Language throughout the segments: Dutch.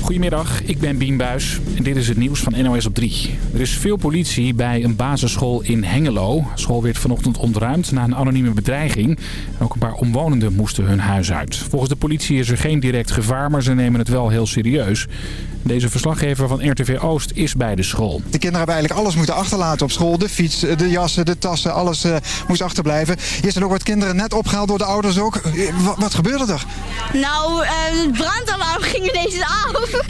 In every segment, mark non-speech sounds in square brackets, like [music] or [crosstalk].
Goedemiddag, ik ben Bien Buis en dit is het nieuws van NOS op 3. Er is veel politie bij een basisschool in Hengelo. De school werd vanochtend ontruimd na een anonieme bedreiging. Ook een paar omwonenden moesten hun huis uit. Volgens de politie is er geen direct gevaar, maar ze nemen het wel heel serieus. Deze verslaggever van RTV Oost is bij de school. De kinderen hebben eigenlijk alles moeten achterlaten op school. De fiets, de jassen, de tassen, alles uh, moest achterblijven. Hier zijn ook wat kinderen net opgehaald door de ouders ook. Wat, wat gebeurde er? Nou, uh, het brandalarm ging ineens af. [laughs]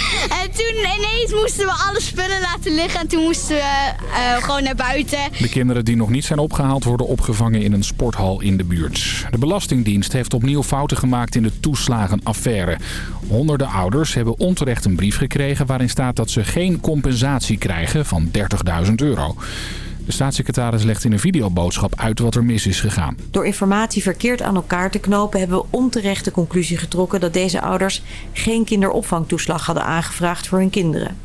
En toen ineens moesten we alle spullen laten liggen. En toen moesten we uh, gewoon naar buiten. De kinderen die nog niet zijn opgehaald worden opgevangen in een sporthal in de buurt. De Belastingdienst heeft opnieuw fouten gemaakt in de toeslagenaffaire. Honderden ouders hebben onterecht een brief gekregen waarin staat dat ze geen compensatie krijgen van 30.000 euro. De staatssecretaris legt in een videoboodschap uit wat er mis is gegaan. Door informatie verkeerd aan elkaar te knopen hebben we onterecht de conclusie getrokken dat deze ouders geen kinderopvangtoeslag hadden aangevraagd voor hun kinderen.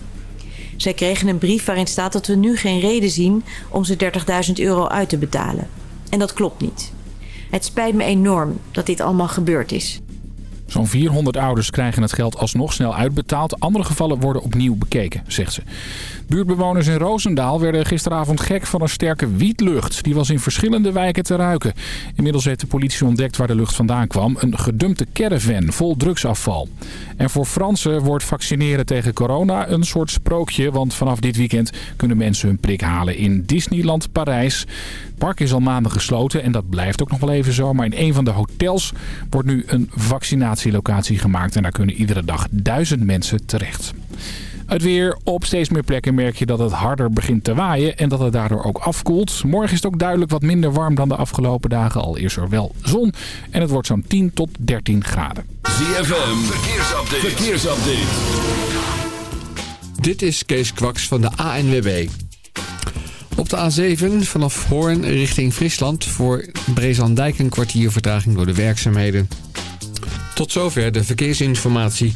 Zij kregen een brief waarin staat dat we nu geen reden zien om ze 30.000 euro uit te betalen. En dat klopt niet. Het spijt me enorm dat dit allemaal gebeurd is. Zo'n 400 ouders krijgen het geld alsnog snel uitbetaald. Andere gevallen worden opnieuw bekeken, zegt ze. Buurtbewoners in Roosendaal werden gisteravond gek van een sterke wietlucht. Die was in verschillende wijken te ruiken. Inmiddels heeft de politie ontdekt waar de lucht vandaan kwam. Een gedumpte caravan vol drugsafval. En voor Fransen wordt vaccineren tegen corona een soort sprookje. Want vanaf dit weekend kunnen mensen hun prik halen in Disneyland Parijs. Het park is al maanden gesloten en dat blijft ook nog wel even zo. Maar in een van de hotels wordt nu een vaccinatielocatie gemaakt. En daar kunnen iedere dag duizend mensen terecht. Het weer. Op steeds meer plekken merk je dat het harder begint te waaien en dat het daardoor ook afkoelt. Morgen is het ook duidelijk wat minder warm dan de afgelopen dagen. Al is er wel zon en het wordt zo'n 10 tot 13 graden. ZFM. Verkeersupdate. Verkeersupdate. Dit is Kees Kwaks van de ANWB. Op de A7 vanaf Hoorn richting Friesland voor Brezandijk een kwartier vertraging door de werkzaamheden. Tot zover de verkeersinformatie.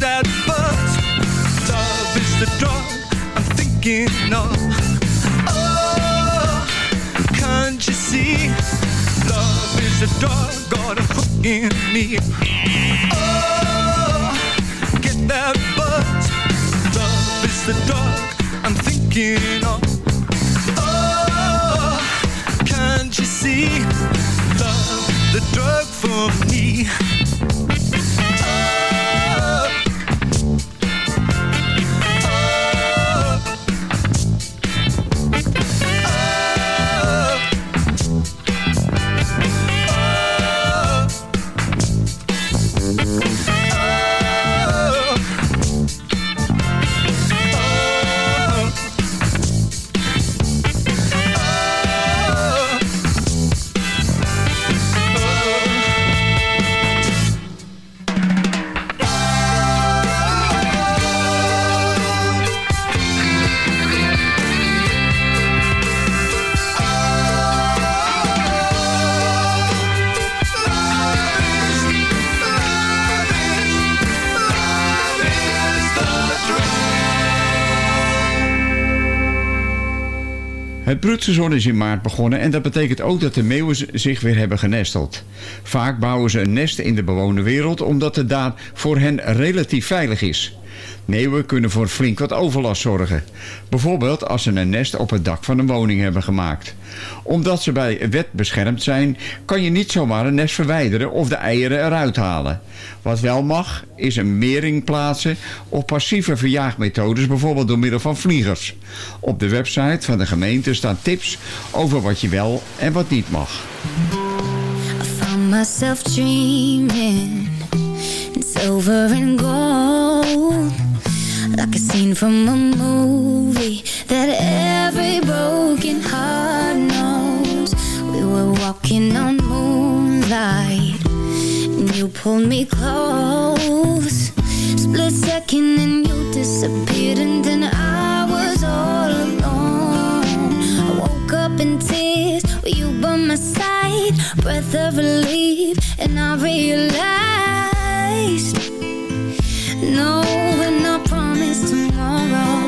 That buzz. Love is the drug I'm thinking of. Oh, can't you see? Love is the drug, got a hook in me. Oh, get that buzz. Love is the drug I'm thinking of. Oh, can't you see? Love, the drug for me. Het broedseizoen is in maart begonnen en dat betekent ook dat de meeuwen zich weer hebben genesteld. Vaak bouwen ze een nest in de bewoonde wereld omdat het daar voor hen relatief veilig is. Meeuwen kunnen voor flink wat overlast zorgen. Bijvoorbeeld als ze een nest op het dak van een woning hebben gemaakt. Omdat ze bij wet beschermd zijn, kan je niet zomaar een nest verwijderen of de eieren eruit halen. Wat wel mag, is een mering plaatsen of passieve verjaagmethodes, bijvoorbeeld door middel van vliegers. Op de website van de gemeente staan tips over wat je wel en wat niet mag. In silver and gold, like a scene from a movie that every broken heart knows. We were walking on moonlight, and you pulled me close. Split second, and you disappeared, and then I was all alone. I woke up in tears with you by my side, breath of relief, and I realized taste No, and I promise tomorrow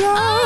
Oh.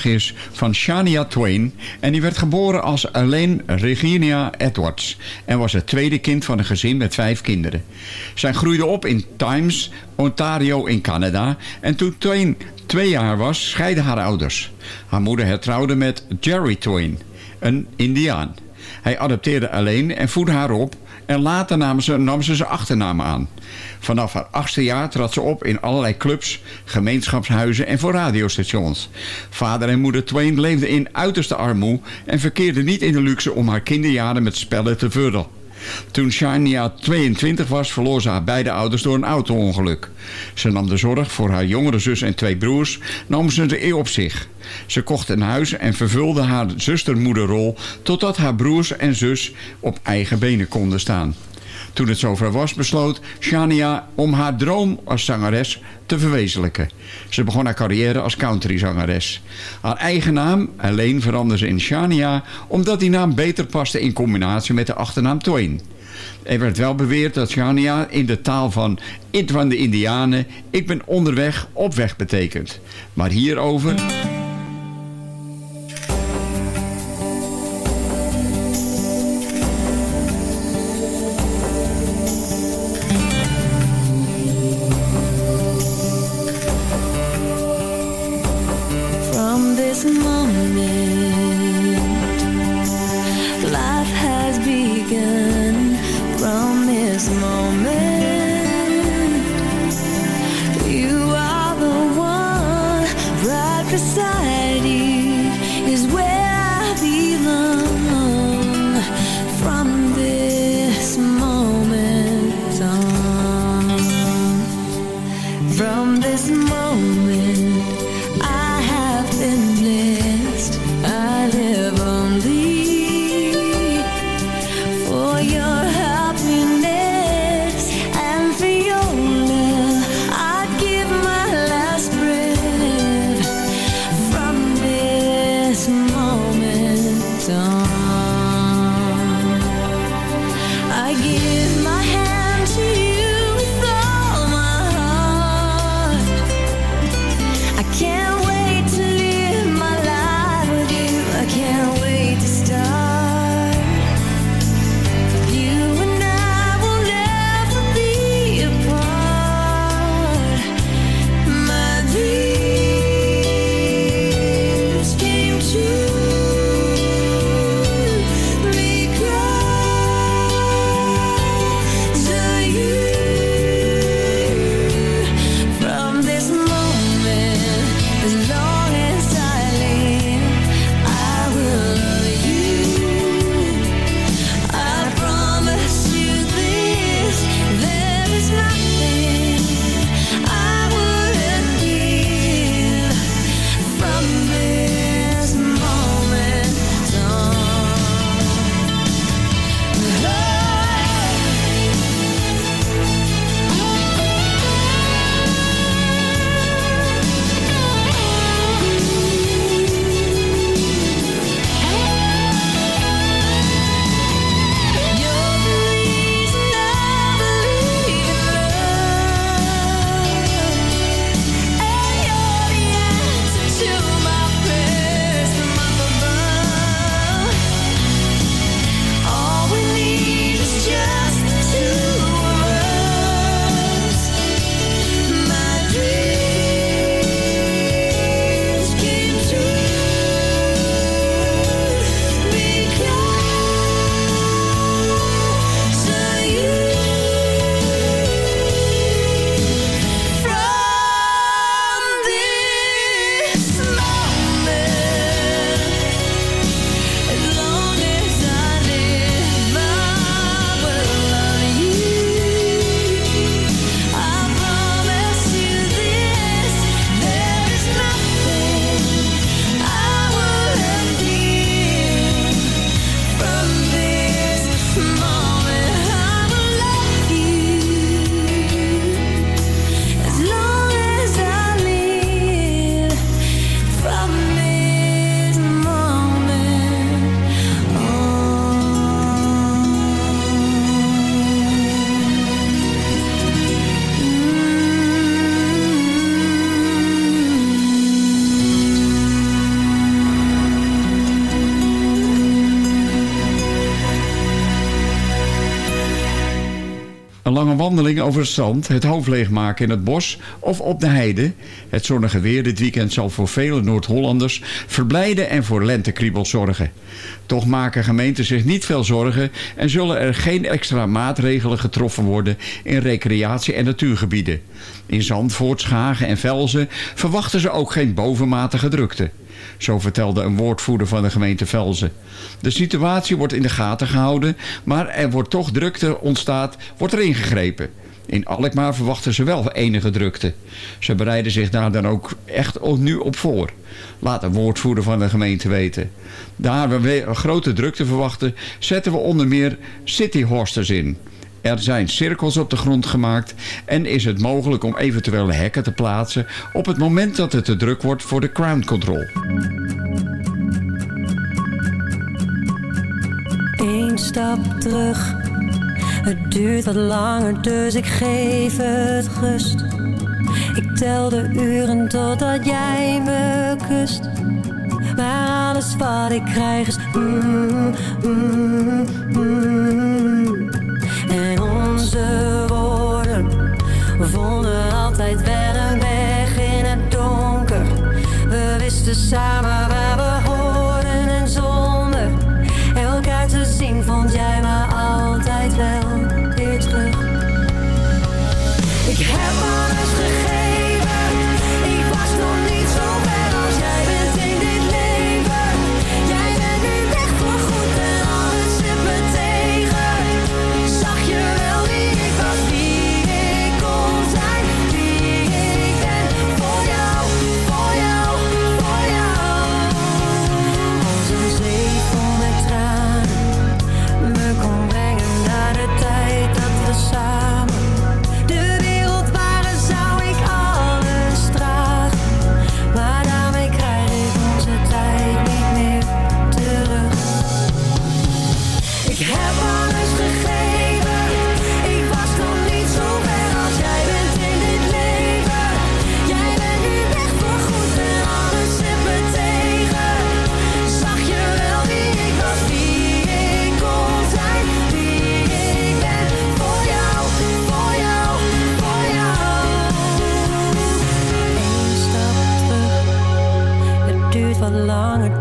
Is van Shania Twain en die werd geboren als Elaine Regina Edwards en was het tweede kind van een gezin met vijf kinderen. Zij groeide op in Times, Ontario in Canada en toen Twain twee jaar was scheiden haar ouders. Haar moeder hertrouwde met Jerry Twain, een indiaan. Hij adopteerde alleen en voedde haar op en later nam ze, nam ze zijn achternaam aan. Vanaf haar achtste jaar trad ze op in allerlei clubs, gemeenschapshuizen en voor radiostations. Vader en moeder Twain leefden in uiterste armoede en verkeerden niet in de luxe om haar kinderjaren met spellen te vullen. Toen Shania 22 was, verloor ze haar beide ouders door een auto-ongeluk. Ze nam de zorg voor haar jongere zus en twee broers, nam ze de eeuw op zich. Ze kocht een huis en vervulde haar zustermoederrol totdat haar broers en zus op eigen benen konden staan. Toen het zover was besloot Shania om haar droom als zangeres te verwezenlijken. Ze begon haar carrière als countryzangeres. Haar eigen naam, alleen veranderde in Shania... omdat die naam beter paste in combinatie met de achternaam Twain. Er werd wel beweerd dat Shania in de taal van It van de Indianen... ik ben onderweg, op weg betekent. Maar hierover... over het strand, het hoofd leegmaken in het bos of op de heide. Het zonnige weer dit weekend zal voor vele Noord-Hollanders verblijden en voor lentekriebels zorgen. Toch maken gemeenten zich niet veel zorgen en zullen er geen extra maatregelen getroffen worden in recreatie- en natuurgebieden. In Zandvoort, Schagen en Velzen verwachten ze ook geen bovenmatige drukte. Zo vertelde een woordvoerder van de gemeente Velzen. De situatie wordt in de gaten gehouden, maar er wordt toch drukte ontstaat, wordt er ingegrepen. In Alkmaar verwachten ze wel enige drukte. Ze bereiden zich daar dan ook echt nu op voor. Laat een woordvoerder van de gemeente weten. Daar we grote drukte verwachten, zetten we onder meer cityhosters in. Er zijn cirkels op de grond gemaakt en is het mogelijk om eventuele hekken te plaatsen op het moment dat het te druk wordt voor de crown control. Eén stap terug. Het duurt wat langer, dus ik geef het rust. Ik tel de uren totdat jij me kust. Maar alles wat ik krijg is mm, mm, mm. Woorden vonden altijd wel een weg in het donker. We wisten samen waar we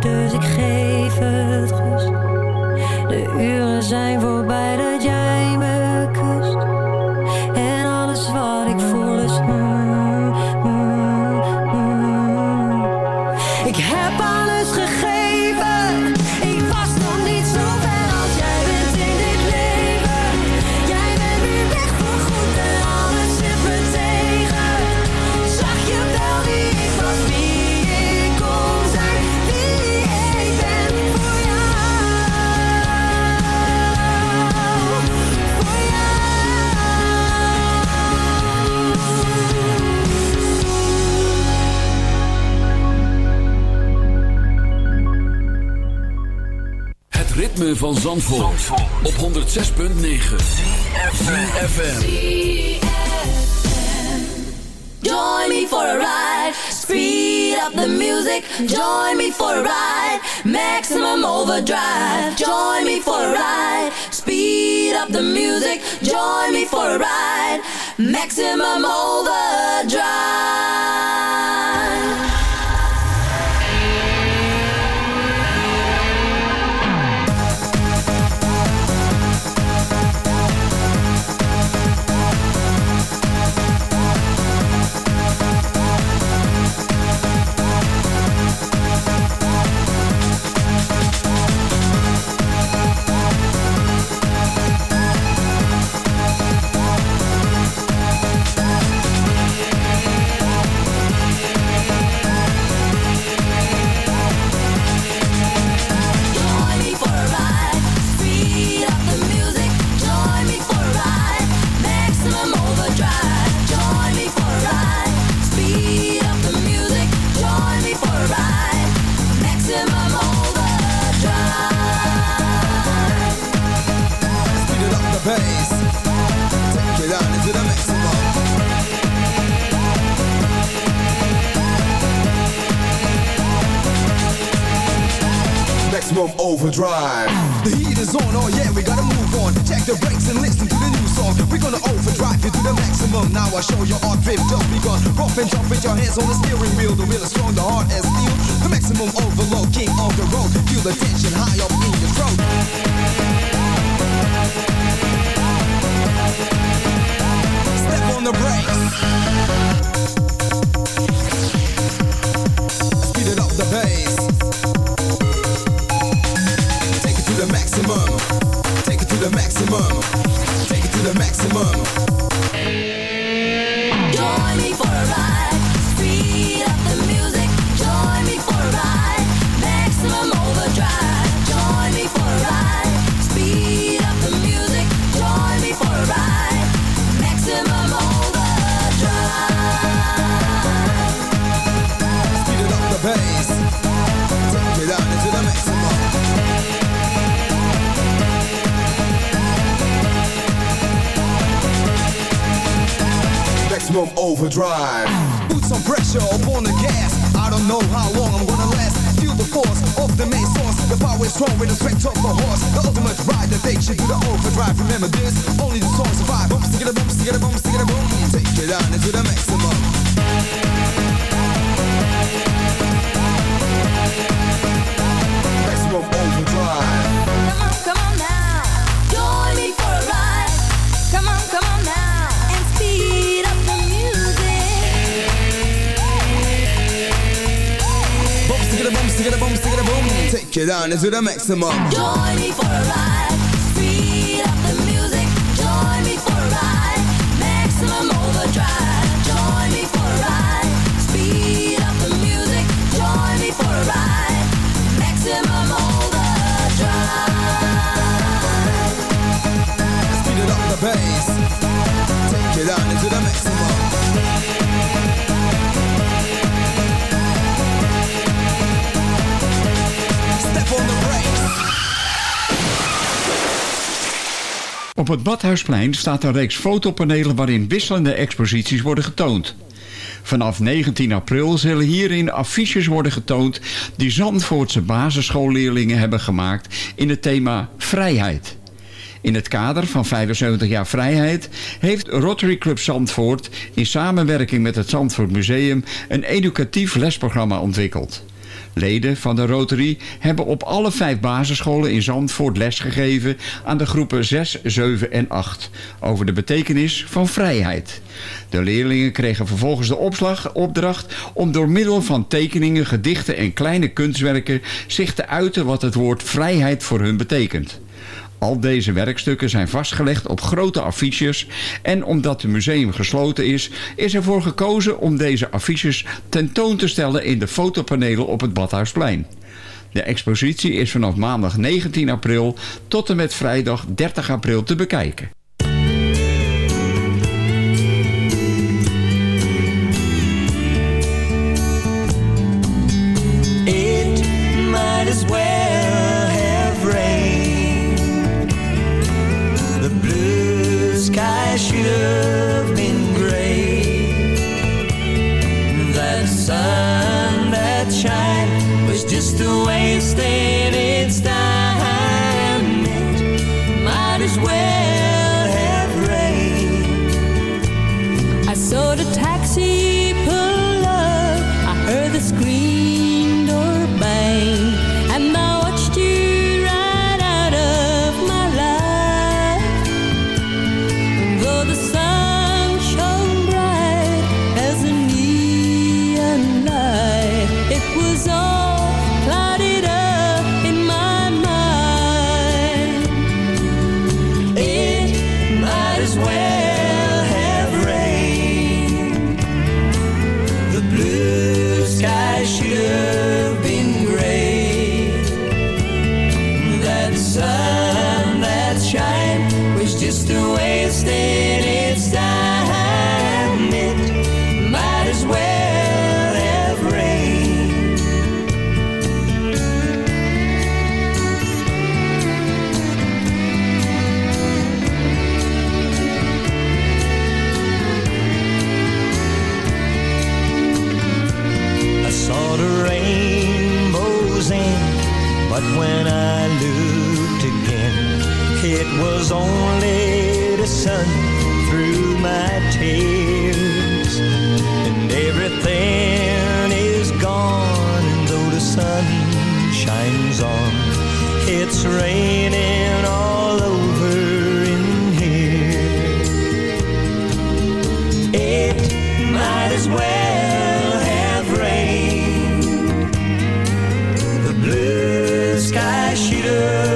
dus ik geef het rust. De uren zijn voorbij dat jij me kust. En alles wat ik voel is mm, mm, mm. Ik heb alles gegeven. Ritme van Zandvoort, op 106.9 FM. Join me for a ride. Speed up the music. Join me for a ride. Maximum overdrive. Join me for a ride. Speed up the music. Join me for a ride. Maximum overdrive. Overdrive. The heat is on, oh yeah, we gotta move on. Check the brakes and listen to the new song. We're gonna overdrive you to the maximum. Now I show you our drift just begun. Rough and jump with your hands on the steering wheel. The wheel is strong, the heart is steel. The maximum overload, king of the road. Feel the tension high up in your throat. Step on the brakes. The maximum. Take it to the maximum. Maximum overdrive. Put some pressure upon the gas. I don't know how long I'm gonna last. Feel the force of the main source. The power is strong with the strength of a horse. The ultimate ride that takes you to the overdrive. Remember this, only the strong survive. Boom, stick it a boom, stick it a boom, stick it a boom. Take it down into the. Maximum stick it a boom, stick it a boom, stick it a boom. Take it down into the maximum. Join me for a ride. Speed up the music. Join me for a ride. Maximum overdrive. Join me for a ride. Speed up the music. Join me for a ride. Maximum overdrive. Speed it up the bass. Take it down into the maximum. Op het Badhuisplein staat een reeks fotopanelen waarin wisselende exposities worden getoond. Vanaf 19 april zullen hierin affiches worden getoond die Zandvoortse basisschoolleerlingen hebben gemaakt in het thema vrijheid. In het kader van 75 jaar vrijheid heeft Rotary Club Zandvoort in samenwerking met het Zandvoort Museum een educatief lesprogramma ontwikkeld. Leden van de Rotary hebben op alle vijf basisscholen in Zandvoort lesgegeven aan de groepen 6, 7 en 8 over de betekenis van vrijheid. De leerlingen kregen vervolgens de opdracht om door middel van tekeningen, gedichten en kleine kunstwerken zich te uiten wat het woord vrijheid voor hun betekent. Al deze werkstukken zijn vastgelegd op grote affiches en omdat het museum gesloten is, is ervoor gekozen om deze affiches tentoon te stellen in de fotopanelen op het Badhuisplein. De expositie is vanaf maandag 19 april tot en met vrijdag 30 april te bekijken. just the way sky shooter.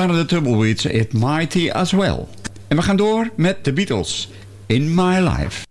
waren de Tumbleweeds It Mighty As Well. En we gaan door met The Beatles, In My Life.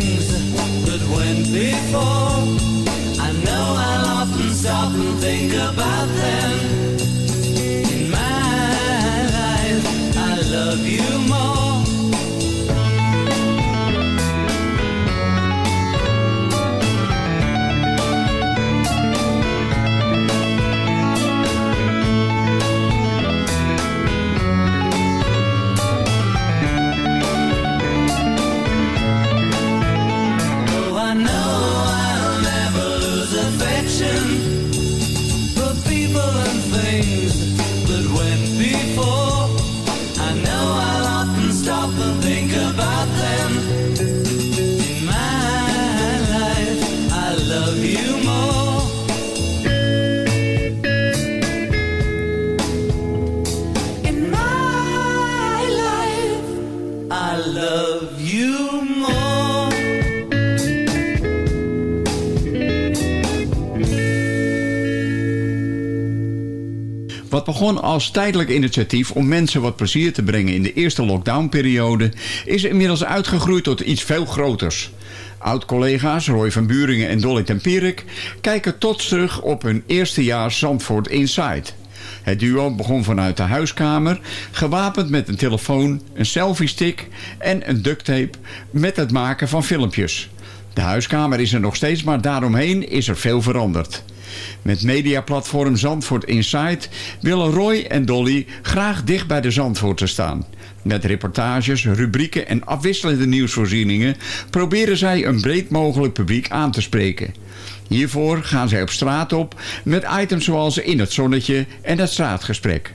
things begon als tijdelijk initiatief om mensen wat plezier te brengen in de eerste lockdownperiode, is inmiddels uitgegroeid tot iets veel groters. Oud-collega's Roy van Buringen en Dolly Tempierik kijken tot terug op hun eerste jaar Zandvoort Inside. Het duo begon vanuit de huiskamer, gewapend met een telefoon, een selfie-stick en een ducttape met het maken van filmpjes. De huiskamer is er nog steeds, maar daaromheen is er veel veranderd. Met mediaplatform Zandvoort Insight willen Roy en Dolly graag dicht bij de Zandvoorten staan. Met reportages, rubrieken en afwisselende nieuwsvoorzieningen proberen zij een breed mogelijk publiek aan te spreken. Hiervoor gaan zij op straat op met items zoals In het Zonnetje en Het Straatgesprek.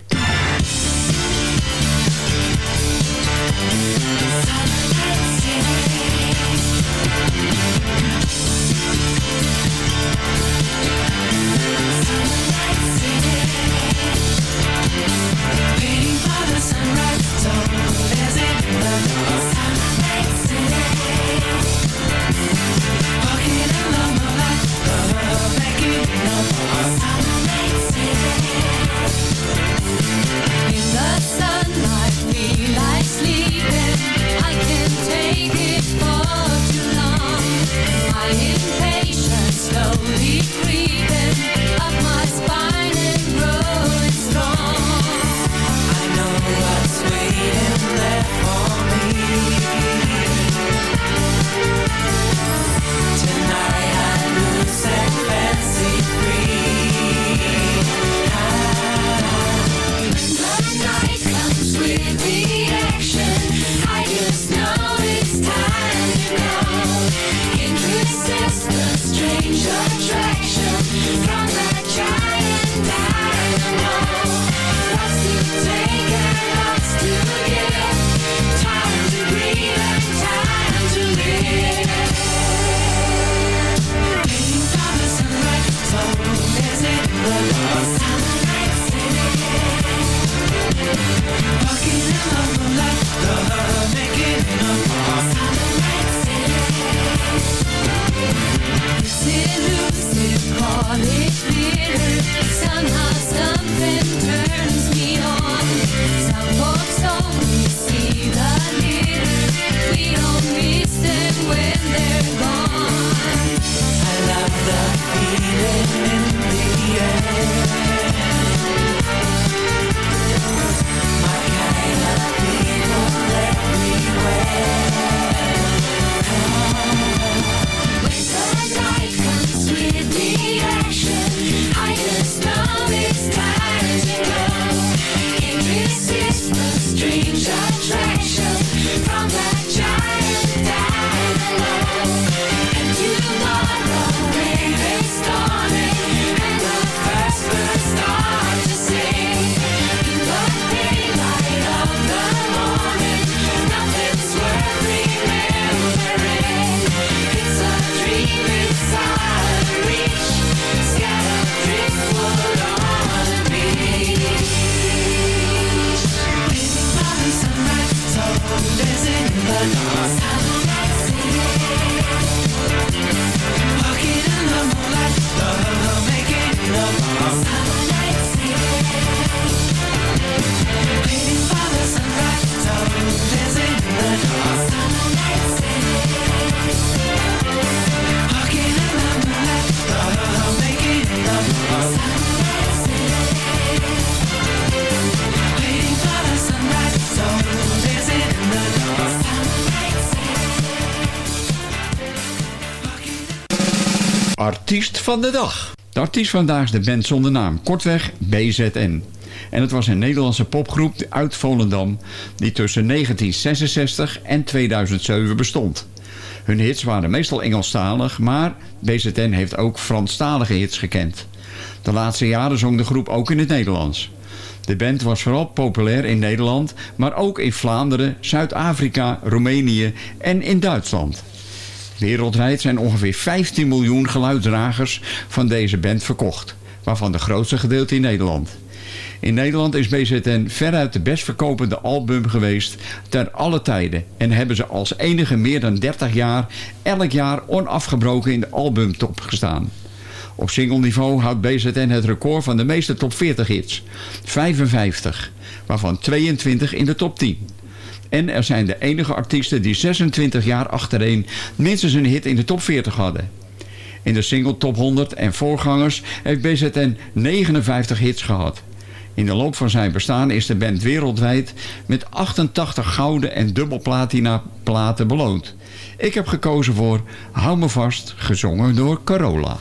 Van de dag. De artiest vandaag is de band zonder naam, kortweg BZN. En het was een Nederlandse popgroep uit Volendam die tussen 1966 en 2007 bestond. Hun hits waren meestal Engelstalig, maar BZN heeft ook Franstalige hits gekend. De laatste jaren zong de groep ook in het Nederlands. De band was vooral populair in Nederland, maar ook in Vlaanderen, Zuid-Afrika, Roemenië en in Duitsland. Wereldwijd zijn ongeveer 15 miljoen geluidsdragers van deze band verkocht, waarvan de grootste gedeelte in Nederland. In Nederland is BZN veruit de best verkopende album geweest ter alle tijden en hebben ze als enige meer dan 30 jaar elk jaar onafgebroken in de albumtop gestaan. Op singleniveau houdt BZN het record van de meeste top 40 hits, 55, waarvan 22 in de top 10. En er zijn de enige artiesten die 26 jaar achtereen minstens een hit in de top 40 hadden. In de single top 100 en voorgangers heeft BZN 59 hits gehad. In de loop van zijn bestaan is de band wereldwijd met 88 gouden en dubbelplatina platen beloond. Ik heb gekozen voor Hou me vast, gezongen door Carola.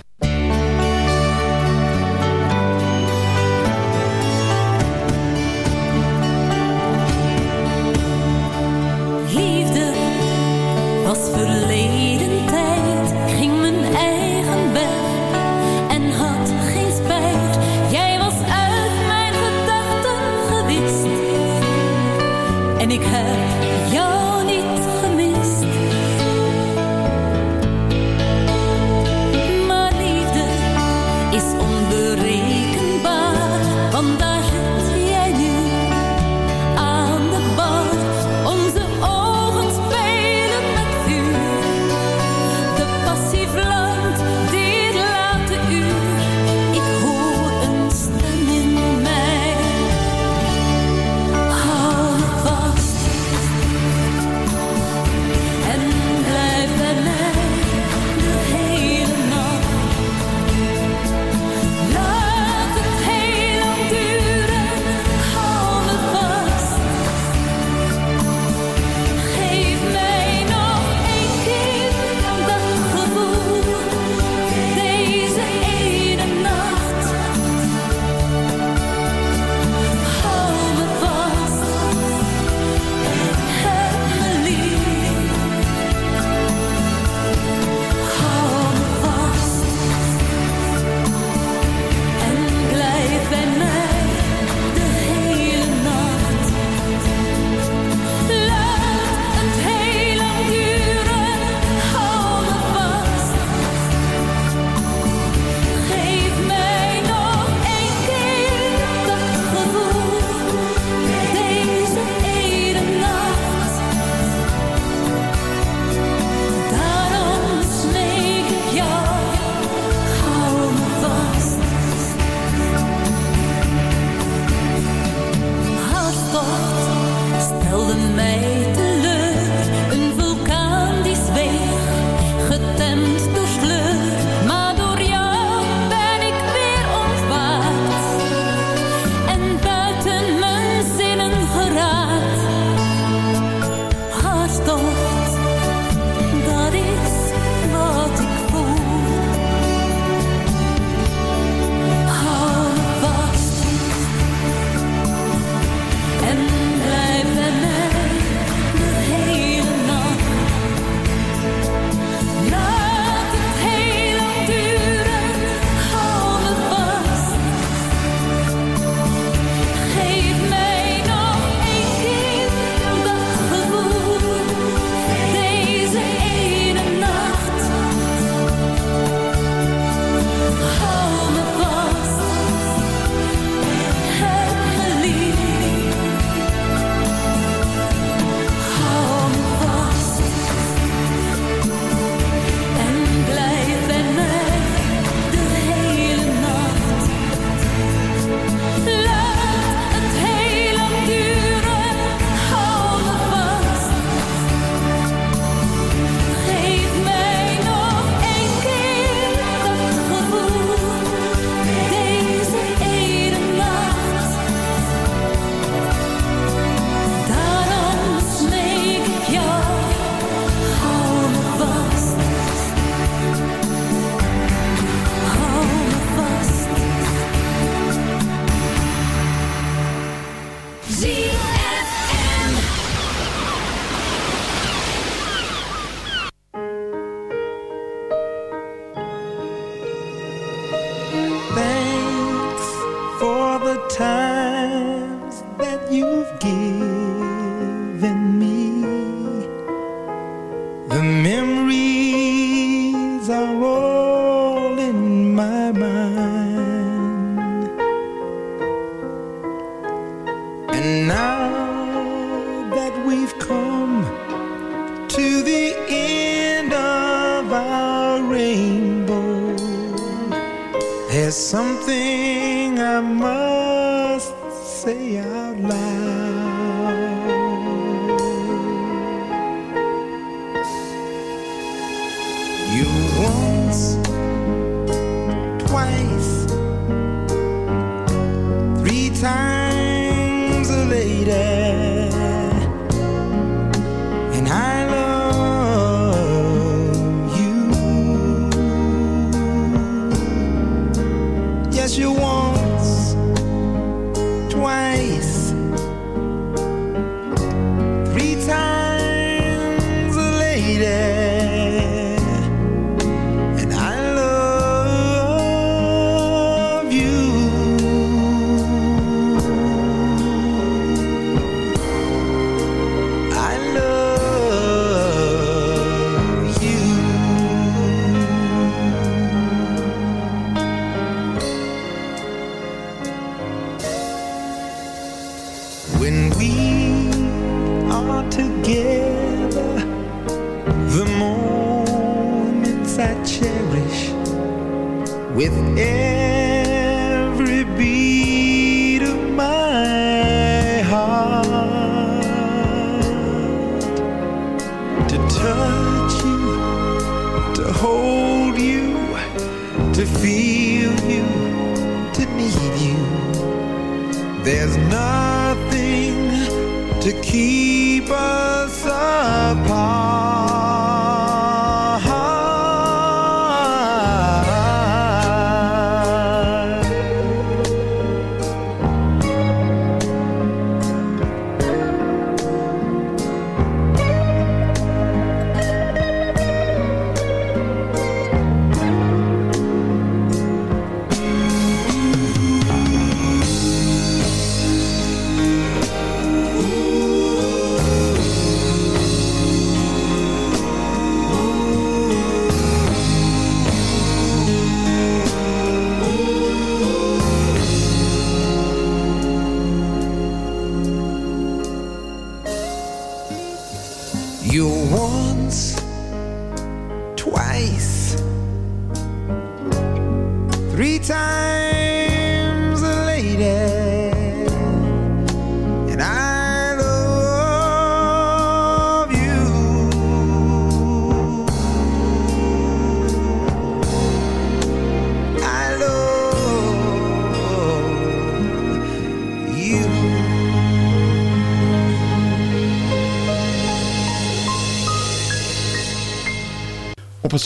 Twice,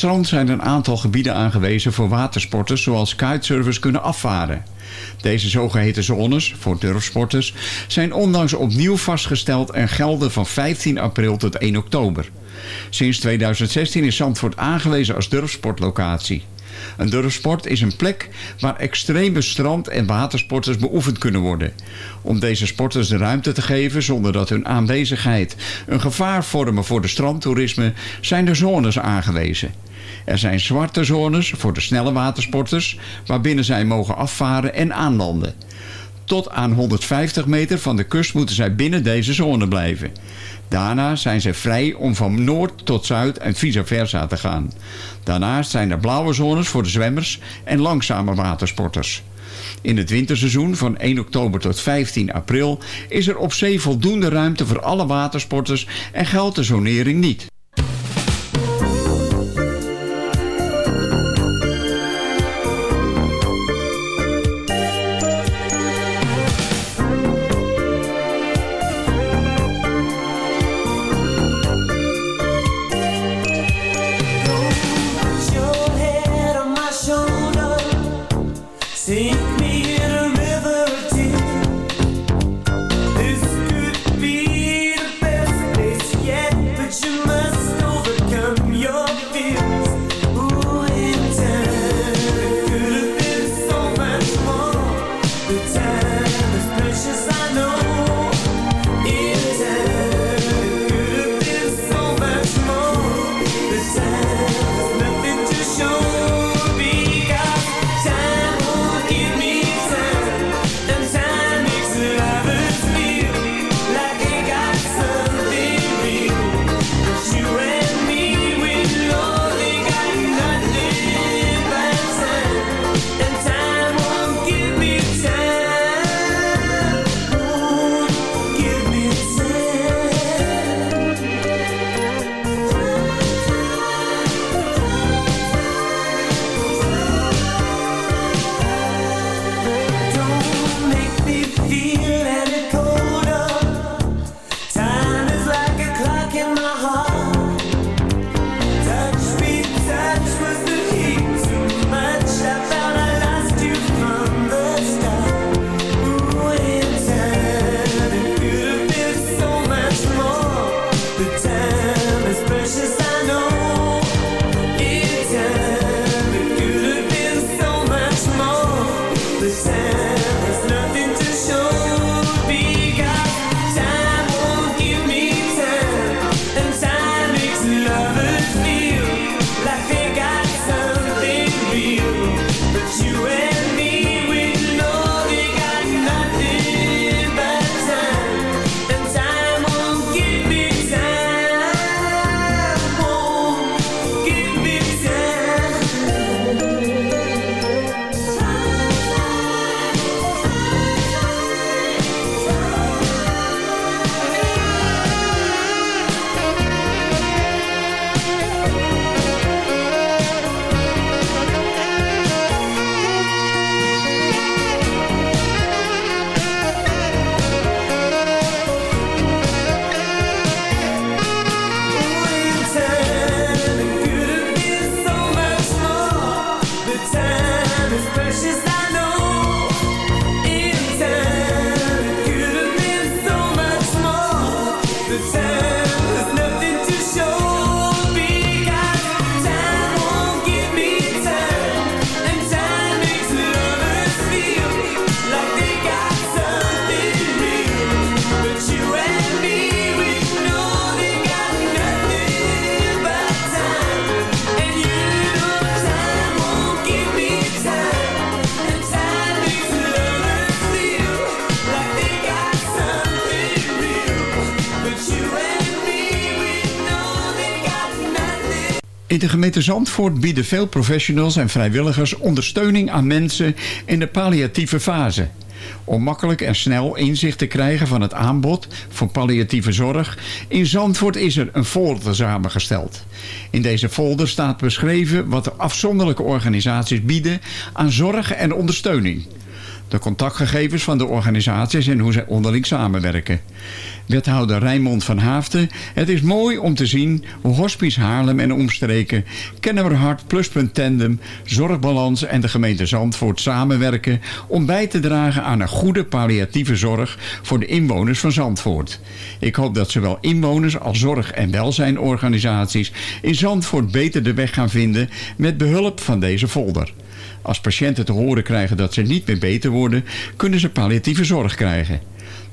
het zijn een aantal gebieden aangewezen voor watersporters zoals kitesurfers kunnen afvaren. Deze zogeheten zones, voor durfsporters, zijn onlangs opnieuw vastgesteld en gelden van 15 april tot 1 oktober. Sinds 2016 is Zandvoort aangewezen als durfsportlocatie. Een durfsport is een plek waar extreme strand- en watersporters beoefend kunnen worden. Om deze sporters de ruimte te geven zonder dat hun aanwezigheid een gevaar vormen voor de strandtoerisme, zijn er zones aangewezen. Er zijn zwarte zones voor de snelle watersporters, waarbinnen zij mogen afvaren en aanlanden. Tot aan 150 meter van de kust moeten zij binnen deze zone blijven. Daarna zijn ze vrij om van noord tot zuid en vice versa te gaan. Daarnaast zijn er blauwe zones voor de zwemmers en langzame watersporters. In het winterseizoen van 1 oktober tot 15 april is er op zee voldoende ruimte voor alle watersporters en geldt de zonering niet. De gemeente Zandvoort bieden veel professionals en vrijwilligers ondersteuning aan mensen in de palliatieve fase. Om makkelijk en snel inzicht te krijgen van het aanbod voor palliatieve zorg, in Zandvoort is er een folder samengesteld. In deze folder staat beschreven wat de afzonderlijke organisaties bieden aan zorg en ondersteuning. De contactgegevens van de organisaties en hoe zij onderling samenwerken. Wethouder Rijnmond van Haafden. Het is mooi om te zien hoe Hospice Haarlem en omstreken, Kennemerhart, Pluspunt Tandem, Zorgbalans en de gemeente Zandvoort samenwerken om bij te dragen aan een goede palliatieve zorg voor de inwoners van Zandvoort. Ik hoop dat zowel inwoners als zorg- en welzijnorganisaties in Zandvoort beter de weg gaan vinden met behulp van deze folder. Als patiënten te horen krijgen dat ze niet meer beter worden, kunnen ze palliatieve zorg krijgen.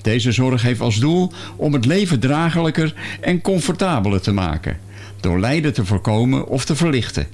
Deze zorg heeft als doel om het leven draaglijker en comfortabeler te maken. Door lijden te voorkomen of te verlichten.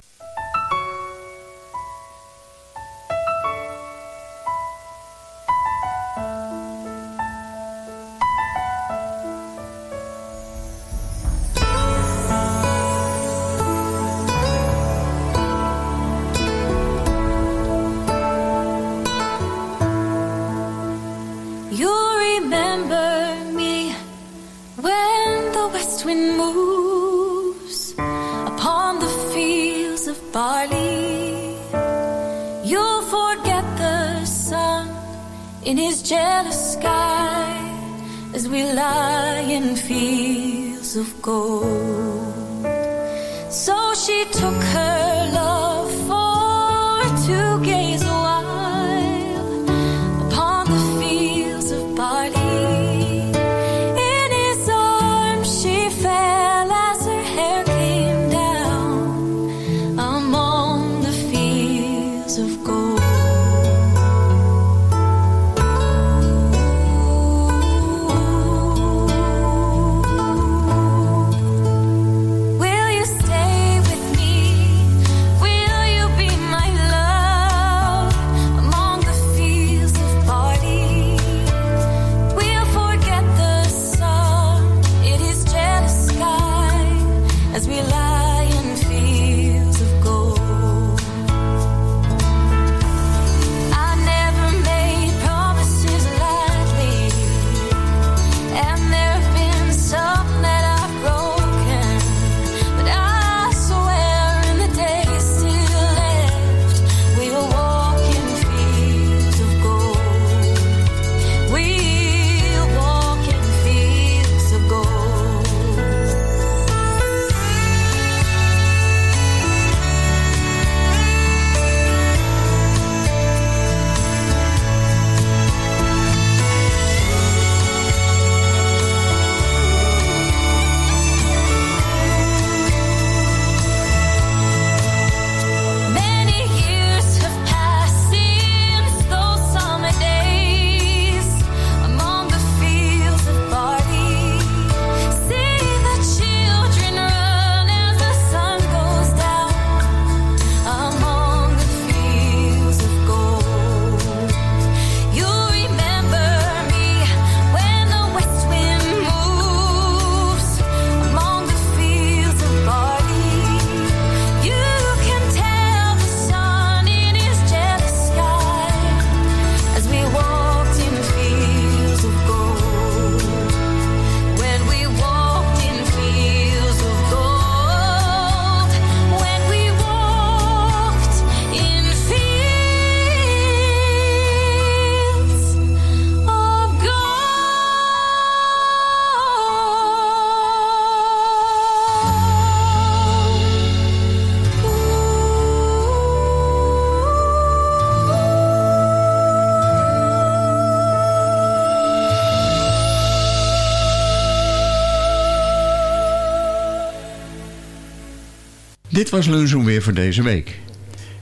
Dit was Lunchroom weer voor deze week.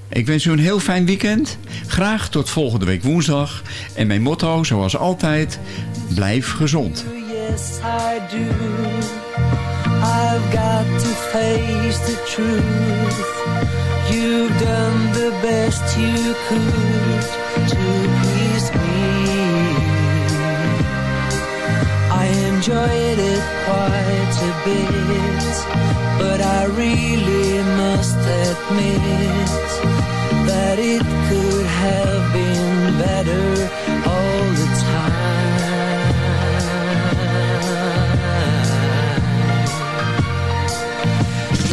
Ik wens u een heel fijn weekend. Graag tot volgende week woensdag. En mijn motto, zoals altijd, blijf gezond. I've got to face the truth. You've done the best you could to please me. I it quite but I really must admit that it could have been better all the time.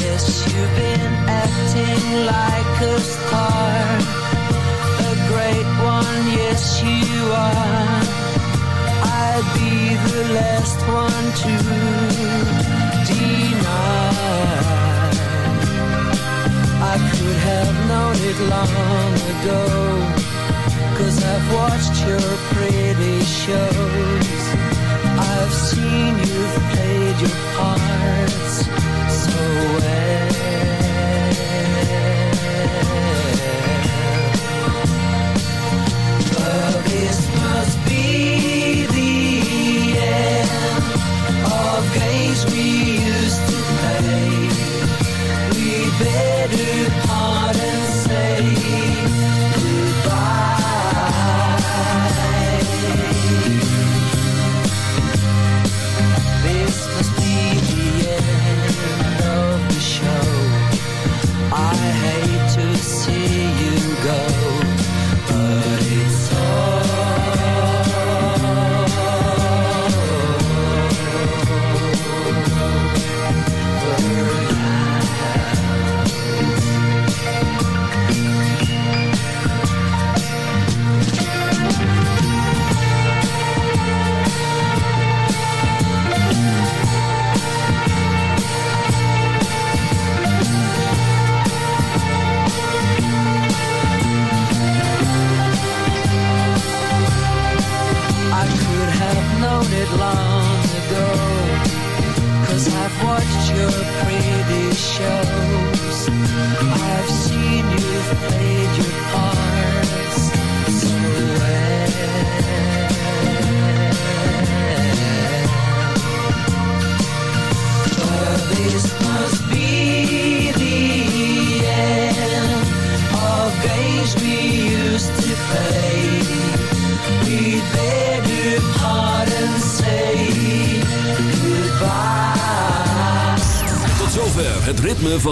Yes, you've been acting like a star, a great one, yes you are. I'd be the last one to. I could have known it long ago. Cause I've watched your pretty shows. I've seen you've played your parts so well.